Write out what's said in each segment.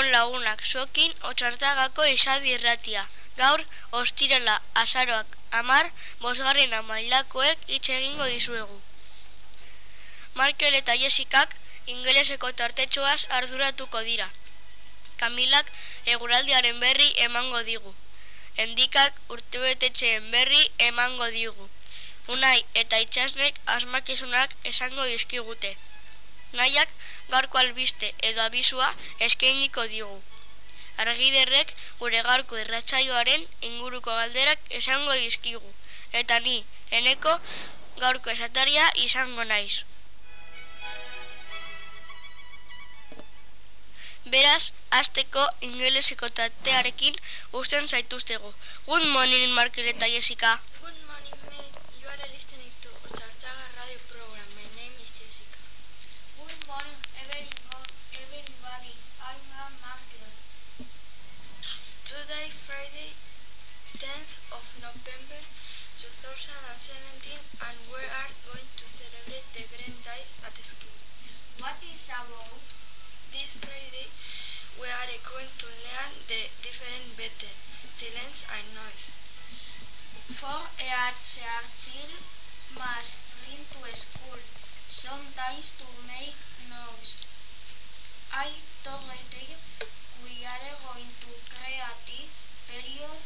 Egunon lagunak, sokin otxartagako izadi irratia. Gaur, ostirela, azaroak, amar, bosgarren amailakoek egingo dizuegu. Markel eta Jesikak ingeleseko tartetxoaz arduratuko dira. Kamilak eguraldiaren berri emango digu. Endikak urtebetetxeen berri emango digu. Unai eta itxasnek asmakizunak esango dizkigute. Naiak gaurko albiste edo abisua eskainiko digu. Argiderrek gure gaurko irratsaioaren inguruko galderak esango dizkigu. Eta ni, eneko gaurko esataria izango naiz. Beraz, azteko ingeleseko tatearekin usten zaituztego. Good morning, Markel eta Jessica. Good morning, mate. You are listening About? This Friday, we are going to learn the different better silence and noise. For a child must bring to school sometimes to make noise. I told we are going to create a period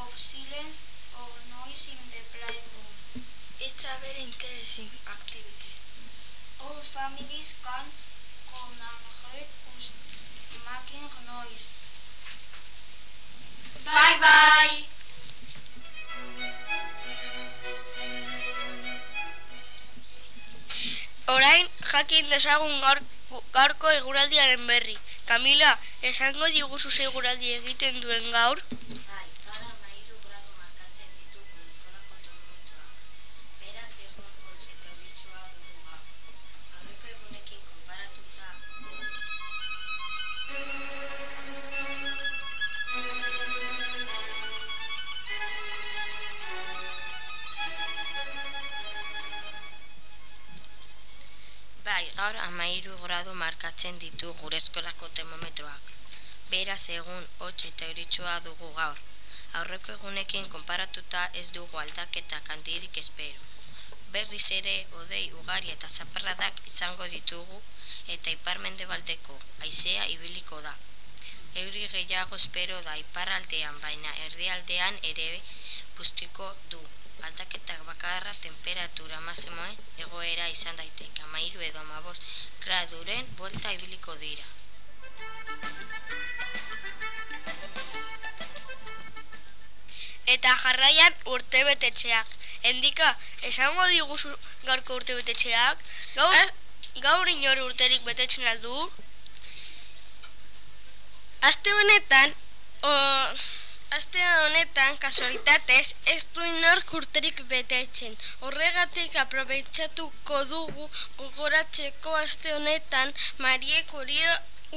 of silence or noise in the playroom. It's a very interesting activity. All families can come and help us making noise. Bye bye. Orain, jakin dezagun gaur, gaurko eguraldiaren berri. Kamila, esango diguzu ze eguraldi egiten duen gaur? Gaur amairu gradu markatzen ditu gure eskolako termometroak. Beraz egun hotz eta euritsua dugu gaur. Aurreko egunekin konparatuta ez dugu aldaketa kantirik espero. Berriz ere odei ugari eta zaparradak izango ditugu eta iparmendebaldeko haizea ibiliko da. Euri gehiago espero da iparraldean baina erdialdean ere pustiko du. Aldaketak bakarra temperatura masemoen egoera izan daiteke amairu edo amabos graduren buelta ibiliko dira. Eta jarraian urte betetxeak. Endika, esango diguzu gaurko urte betetxeak? Gaur, gaur inor urterik betetzen aldu? Aste honetan, o, aste honetan, kasualitatez, ez du inork urterik betetzen. Horregatik aprobetsatuko dugu gogoratzeko aste honetan Marie Curie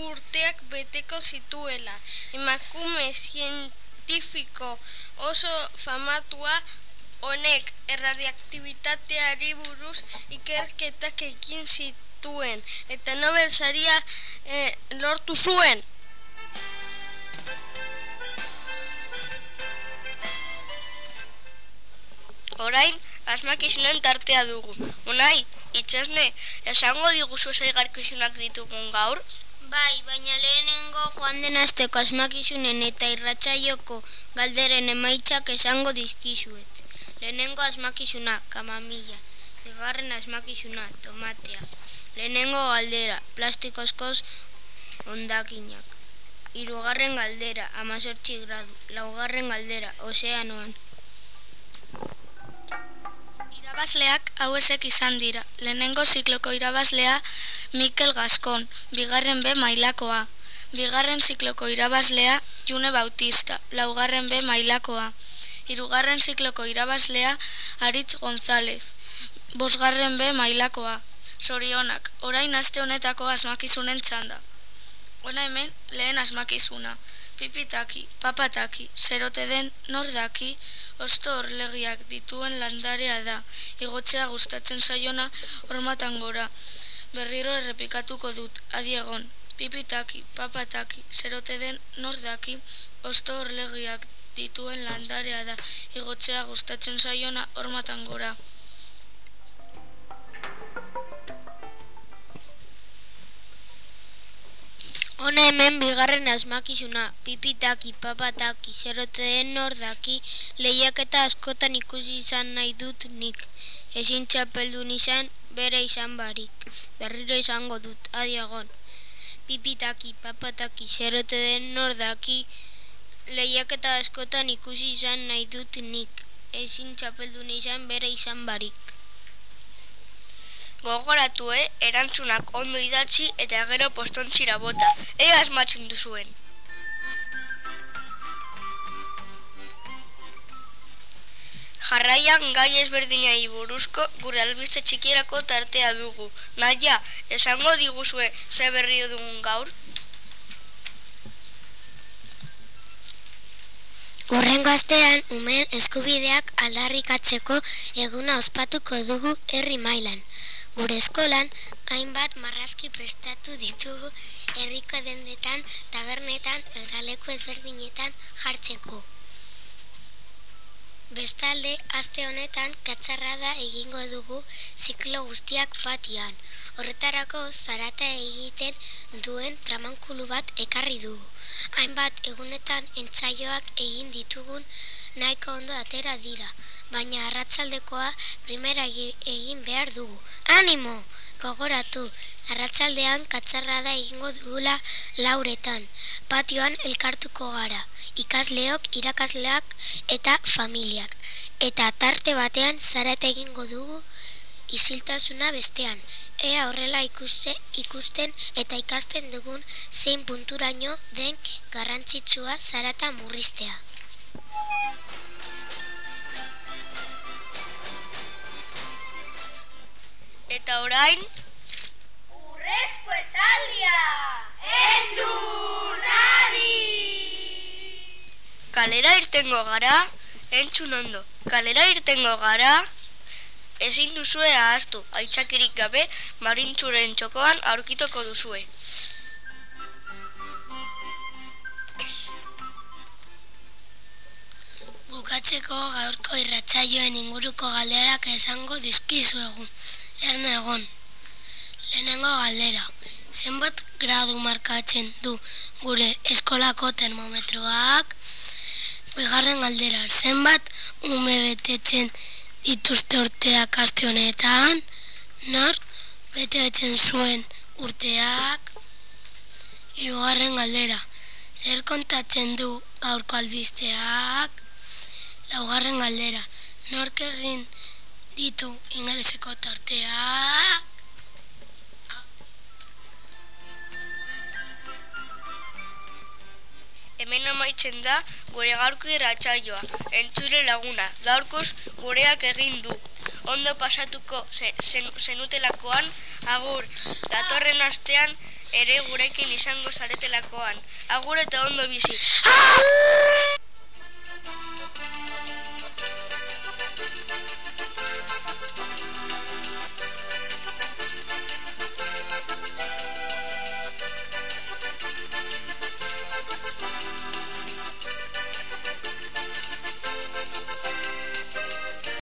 urteak beteko zituela. Emakume zientifiko oso famatua honek erradiaktibitateari buruz ikerketak egin zituen eta Nobel saria eh, lortu zuen. Orain, asmakizunen tartea dugu. Unai, itxasne, esango diguzu zeigarkizunak ditugun gaur? Bai, baina lehenengo joan den asteko asmakizunen eta irratsaioko galderen emaitzak esango dizkizuet. Lehenengo asmakizuna, kamamila. Bigarren asmakizuna, tomatea. Lehenengo galdera, plastikozkoz ondakinak. Hirugarren galdera, amazortzi gradu. Laugarren galdera, ozeanoan. Irabazleak hauesek izan dira. Lehenengo zikloko irabazlea Mikel Gaskon, bigarren B mailakoa. Bigarren zikloko irabazlea June Bautista, laugarren B mailakoa. Hirugarren zikloko irabazlea Aritz González, bosgarren B mailakoa. Sorionak, orain aste honetako asmakizunen txanda. Ona hemen lehen asmakizuna. Pipitaki, papataki, zerote den nor daki, osto horlegiak dituen landarea da. Igotzea gustatzen saiona hormatan gora. Berriro errepikatuko dut, adiegon. pipitaki, papataki, zerote den nordaki, osto horlegiak dituen landarea da, igotzea gustatzen zaiona hormatan gora. Hona hemen bigarren asmakizuna, pipitaki, papataki, zerote den nordaki, lehiaketa askotan ikusi izan nahi dut nik. Ezin txapeldun izan, bere izan barik. Berriro izango dut, adiagon. Pipitaki, papataki, zerote den nordaki, lehiaketa askotan ikusi izan nahi dut nik. Ezin txapeldun izan, bere izan barik. Gogoratu, eh? Erantzunak ondo idatzi eta gero postontzira bota. Ea asmatzen duzuen. Jarraian gai ezberdinai buruzko gure albiste txikierako tartea dugu. Naia, esango diguzue ze berrio dugun gaur? Urrengo astean, umen eskubideak aldarrikatzeko eguna ospatuko dugu herri mailan. Gure eskolan, hainbat marrazki prestatu ditugu herriko dendetan, tabernetan eta leku ezberdinetan jartzeko. Bestalde, aste honetan katzarrada egingo dugu ziklo guztiak patian. Horretarako zarata egiten duen tramankulu bat ekarri dugu. Hainbat egunetan entzaioak egin ditugun nahiko ondo atera dira baina arratsaldekoa primera egin behar dugu. Animo! Gogoratu, arratsaldean katzarra da egingo dugula lauretan. Patioan elkartuko gara, ikasleok, irakasleak eta familiak. Eta tarte batean zarata egingo dugu isiltasuna bestean. Ea horrela ikuste, ikusten eta ikasten dugun zein punturaino den garrantzitsua zarata murriztea. Eta orain... Urrezko esaldia! Entzun adi! Kalera irtengo gara, entzun ondo. Kalera irtengo gara, ezin duzue ahaztu. Aitzakirik gabe, marintzuren txokoan aurkitoko duzue. Bukatzeko gaurko irratzaioen inguruko galderak esango dizkizuegu. Erne egon. Lehenengo galdera. Zenbat gradu markatzen du gure eskolako termometroak? Bigarren galdera. Zenbat ume betetzen dituzte urteak aste honetan? Nor betetzen zuen urteak? Hirugarren galdera. Zer kontatzen du gaurko albizteak? Laugarren galdera. Nork egin ditu ingeleseko tartea. Hemen amaitzen da gure gaurko irratsaioa. Entzure laguna, gaurkoz gureak egin du. Ondo pasatuko zenutelakoan, agur, datorren astean ere gurekin izango zaretelakoan. Agur eta ondo bizi.